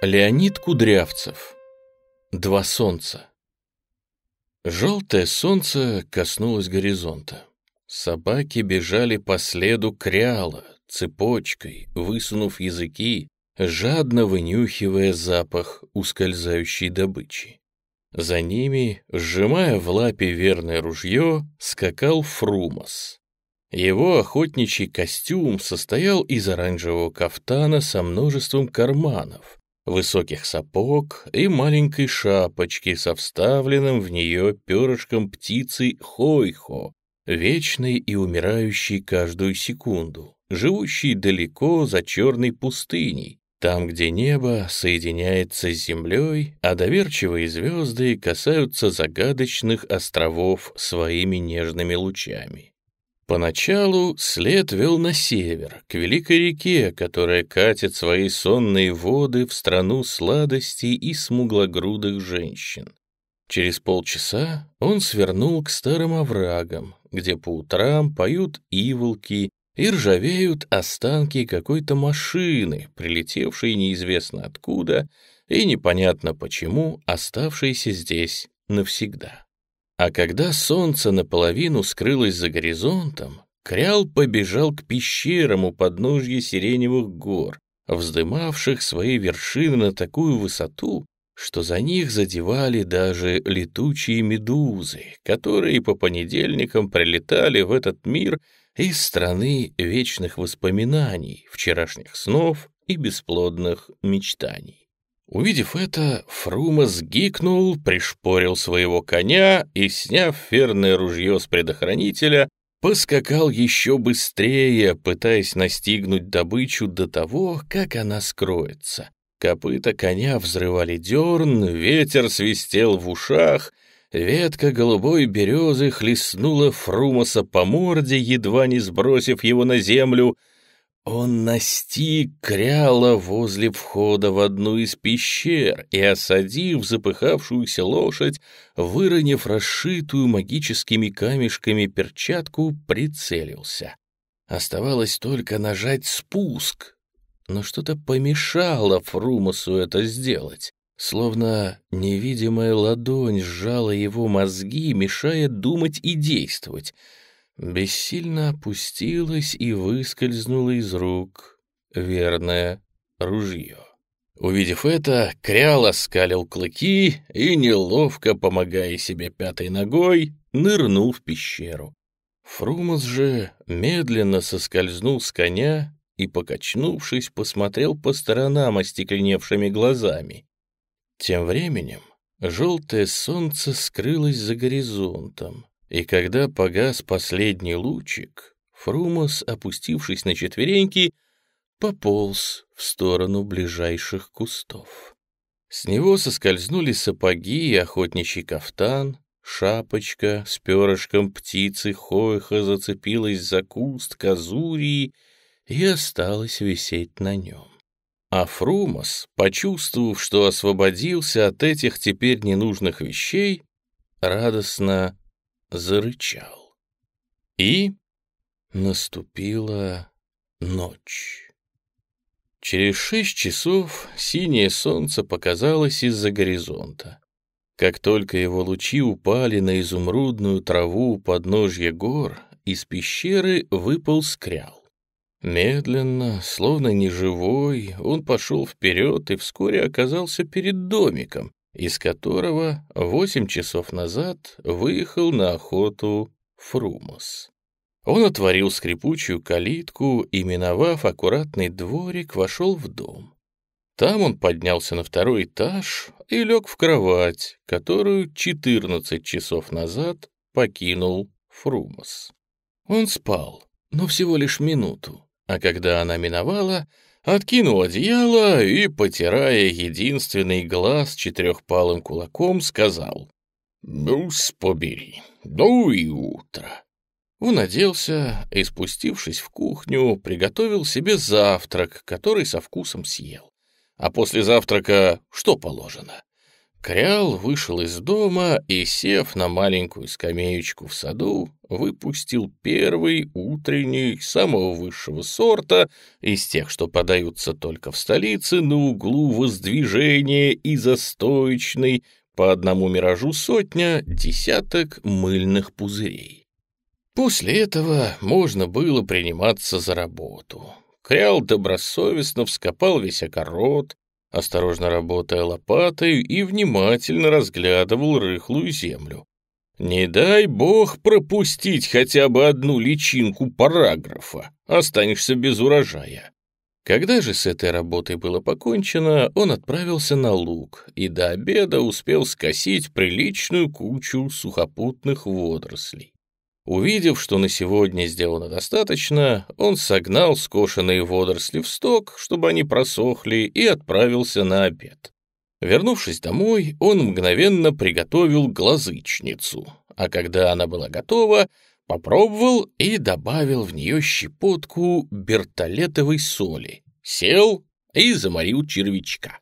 Леонид Кудрявцев. Два солнца. Желтое солнце коснулось горизонта. Собаки бежали по следу кряла, цепочкой, высунув языки, жадно вынюхивая запах ускользающей добычи. За ними, сжимая в лапе верное ружье, скакал Фрумас. Его охотничий костюм состоял из оранжевого кафтана со множеством карманов, высоких сапог и маленькой шапочки со вставленным в нее перышком птицы хойхо, вечной и умирающей каждую секунду, живущей далеко за черной пустыней, там, где небо соединяется с землей, а доверчивые звезды касаются загадочных островов своими нежными лучами. Поначалу след вел на север, к великой реке, которая катит свои сонные воды в страну сладостей и смуглогрудых женщин. Через полчаса он свернул к старым оврагам, где по утрам поют иволки и ржавеют останки какой-то машины, прилетевшей неизвестно откуда и непонятно почему, оставшейся здесь навсегда. А когда солнце наполовину скрылось за горизонтом, Крял побежал к пещерам у подножья сиреневых гор, вздымавших свои вершины на такую высоту, что за них задевали даже летучие медузы, которые по понедельникам прилетали в этот мир из страны вечных воспоминаний, вчерашних снов и бесплодных мечтаний. Увидев это, Фрума сгикнул, пришпорил своего коня и, сняв ферное ружье с предохранителя, поскакал еще быстрее, пытаясь настигнуть добычу до того, как она скроется. Копыта коня взрывали дерн, ветер свистел в ушах, ветка голубой березы хлестнула Фрумаса по морде, едва не сбросив его на землю — он настиг кряла возле входа в одну из пещер и, осадив запыхавшуюся лошадь, выронив расшитую магическими камешками перчатку, прицелился. Оставалось только нажать спуск, но что-то помешало Фрумасу это сделать. Словно невидимая ладонь сжала его мозги, мешая думать и действовать — бессильно опустилась и выскользнула из рук верное ружье. Увидев это, Крял оскалил клыки и, неловко помогая себе пятой ногой, нырнул в пещеру. Фрумас же медленно соскользнул с коня и, покачнувшись, посмотрел по сторонам остекленевшими глазами. Тем временем желтое солнце скрылось за горизонтом, и когда погас последний лучик, Фрумас, опустившись на четвереньки, пополз в сторону ближайших кустов. С него соскользнули сапоги и охотничий кафтан, шапочка с перышком птицы Хоиха зацепилась за куст казурии и осталась висеть на нем. А Фрумас, почувствовав, что освободился от этих теперь ненужных вещей, радостно зарычал. И наступила ночь. Через шесть часов синее солнце показалось из-за горизонта. Как только его лучи упали на изумрудную траву у подножья гор, из пещеры выпал скрял. Медленно, словно неживой, он пошел вперед и вскоре оказался перед домиком, из которого восемь часов назад выехал на охоту Фрумус. Он отворил скрипучую калитку и, миновав аккуратный дворик, вошел в дом. Там он поднялся на второй этаж и лег в кровать, которую 14 часов назад покинул Фрумус. Он спал, но всего лишь минуту, а когда она миновала, откинул одеяло и, потирая единственный глаз четырехпалым кулаком, сказал «Ну, побери, ну и утро». Он оделся и, спустившись в кухню, приготовил себе завтрак, который со вкусом съел. А после завтрака что положено? Крял вышел из дома и, сев на маленькую скамеечку в саду, выпустил первый утренний, самого высшего сорта, из тех, что подаются только в столице, на углу воздвижения и застойчный, по одному миражу сотня, десяток мыльных пузырей. После этого можно было приниматься за работу. Крял добросовестно вскопал весь огород, осторожно работая лопатой и внимательно разглядывал рыхлую землю. Не дай бог пропустить хотя бы одну личинку параграфа, останешься без урожая. Когда же с этой работой было покончено, он отправился на луг и до обеда успел скосить приличную кучу сухопутных водорослей. Увидев, что на сегодня сделано достаточно, он согнал скошенные водоросли в сток, чтобы они просохли, и отправился на обед. Вернувшись домой, он мгновенно приготовил глазычницу, а когда она была готова, попробовал и добавил в нее щепотку бертолетовой соли, сел и заморил червячка.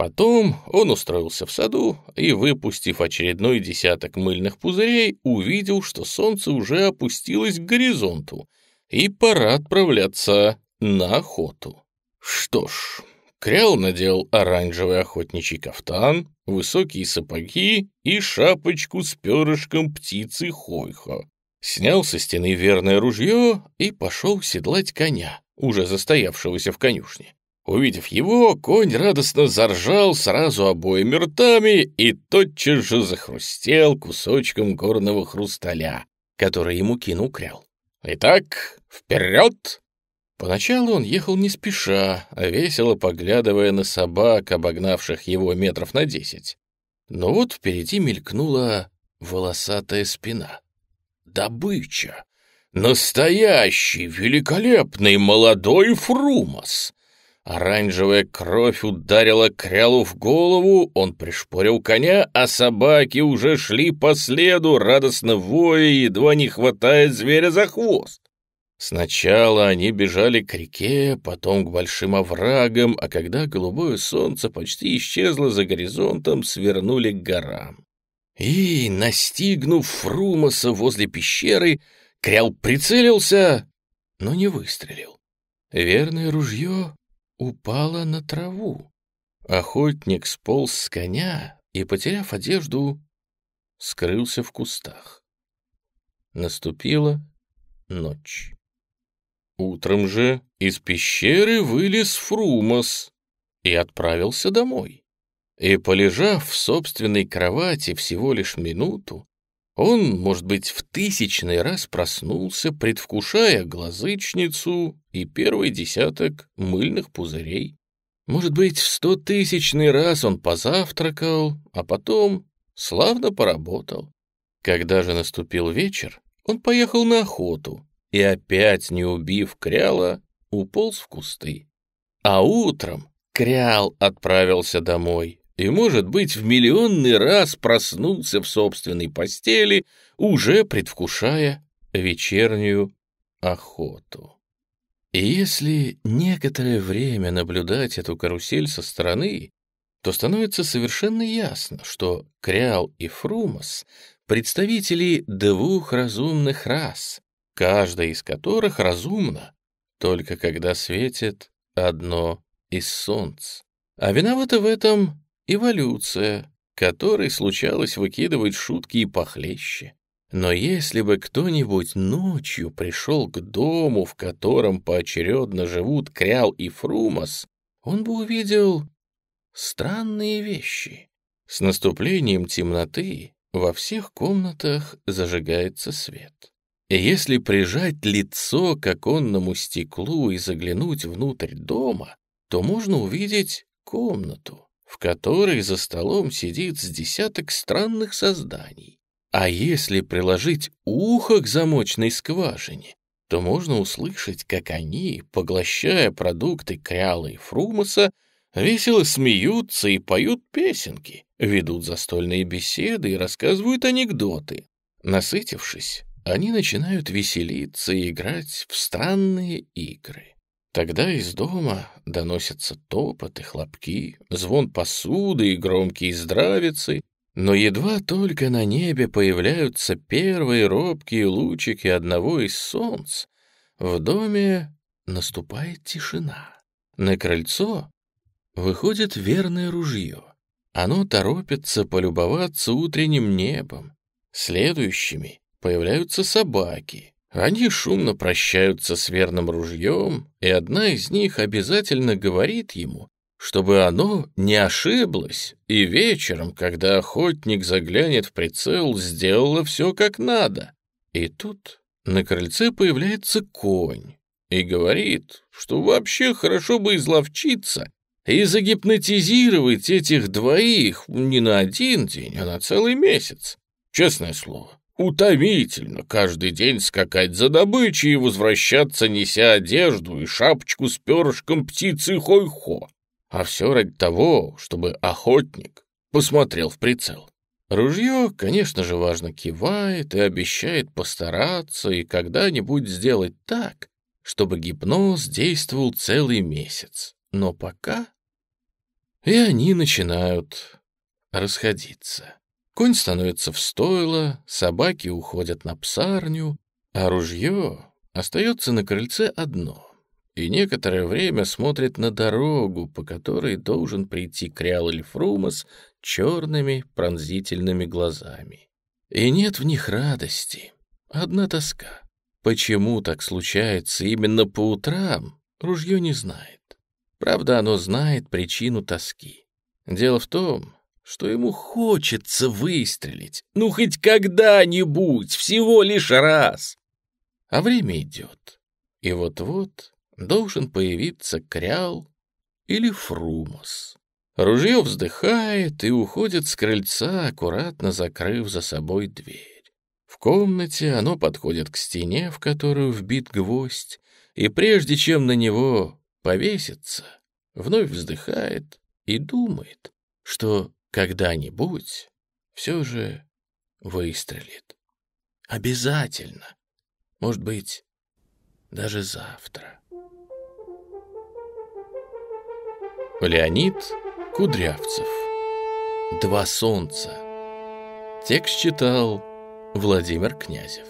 Потом он устроился в саду и, выпустив очередной десяток мыльных пузырей, увидел, что солнце уже опустилось к горизонту, и пора отправляться на охоту. Что ж, Крял надел оранжевый охотничий кафтан, высокие сапоги и шапочку с перышком птицы Хойхо. Снял со стены верное ружье и пошел седлать коня, уже застоявшегося в конюшне. Увидев его, конь радостно заржал сразу обоими ртами и тотчас же захрустел кусочком горного хрусталя, который ему кинул крял. «Итак, вперед!» Поначалу он ехал не спеша, а весело поглядывая на собак, обогнавших его метров на десять. Но вот впереди мелькнула волосатая спина. Добыча! Настоящий, великолепный молодой фрумас! Оранжевая кровь ударила Крялу в голову, он пришпорил коня, а собаки уже шли по следу, радостно воя, едва не хватая зверя за хвост. Сначала они бежали к реке, потом к большим оврагам, а когда голубое солнце почти исчезло за горизонтом, свернули к горам. И, настигнув Фрумаса возле пещеры, Крял прицелился, но не выстрелил. Верное ружье упала на траву. Охотник сполз с коня и, потеряв одежду, скрылся в кустах. Наступила ночь. Утром же из пещеры вылез Фрумас и отправился домой. И, полежав в собственной кровати всего лишь минуту, он, может быть, в тысячный раз проснулся, предвкушая глазычницу и первый десяток мыльных пузырей. Может быть, в стотысячный раз он позавтракал, а потом славно поработал. Когда же наступил вечер, он поехал на охоту и, опять не убив Кряла, уполз в кусты. А утром Крял отправился домой и, может быть, в миллионный раз проснулся в собственной постели, уже предвкушая вечернюю охоту. И если некоторое время наблюдать эту карусель со стороны, то становится совершенно ясно, что Крял и Фрумас — представители двух разумных рас, каждая из которых разумна, только когда светит одно из солнц. А виноваты в этом эволюция, которой случалось выкидывать шутки и похлеще. Но если бы кто-нибудь ночью пришел к дому, в котором поочередно живут Крял и Фрумас, он бы увидел странные вещи. С наступлением темноты во всех комнатах зажигается свет. Если прижать лицо к оконному стеклу и заглянуть внутрь дома, то можно увидеть комнату, в которой за столом сидит с десяток странных созданий. А если приложить ухо к замочной скважине, то можно услышать, как они, поглощая продукты Кряла и Фрумаса, весело смеются и поют песенки, ведут застольные беседы и рассказывают анекдоты. Насытившись, они начинают веселиться и играть в странные игры. Тогда из дома доносятся топот и хлопки, звон посуды и громкие здравицы, но едва только на небе появляются первые робкие лучики одного из солнц, в доме наступает тишина. На крыльцо выходит верное ружье. Оно торопится полюбоваться утренним небом. Следующими появляются собаки, они шумно прощаются с верным ружьем, и одна из них обязательно говорит ему, чтобы оно не ошиблось, и вечером, когда охотник заглянет в прицел, сделало все как надо. И тут на крыльце появляется конь и говорит, что вообще хорошо бы изловчиться и загипнотизировать этих двоих не на один день, а на целый месяц. Честное слово, Утомительно каждый день скакать за добычей и возвращаться, неся одежду и шапочку с перышком птицы хой-хо. А все ради того, чтобы охотник посмотрел в прицел. Ружье, конечно же, важно кивает и обещает постараться и когда-нибудь сделать так, чтобы гипноз действовал целый месяц. Но пока... И они начинают расходиться. Конь становится в стойло, собаки уходят на псарню, а ружье остается на крыльце одно и некоторое время смотрит на дорогу, по которой должен прийти Крял или Фрумас черными пронзительными глазами. И нет в них радости, одна тоска. Почему так случается именно по утрам, ружье не знает. Правда, оно знает причину тоски. Дело в том, что ему хочется выстрелить. Ну, хоть когда-нибудь, всего лишь раз. А время идет, и вот-вот должен появиться Крял или Фрумос. Ружье вздыхает и уходит с крыльца, аккуратно закрыв за собой дверь. В комнате оно подходит к стене, в которую вбит гвоздь, и прежде чем на него повеситься, вновь вздыхает и думает, что когда-нибудь все же выстрелит. Обязательно. Может быть, даже завтра. Леонид Кудрявцев. Два солнца. Текст читал Владимир Князев.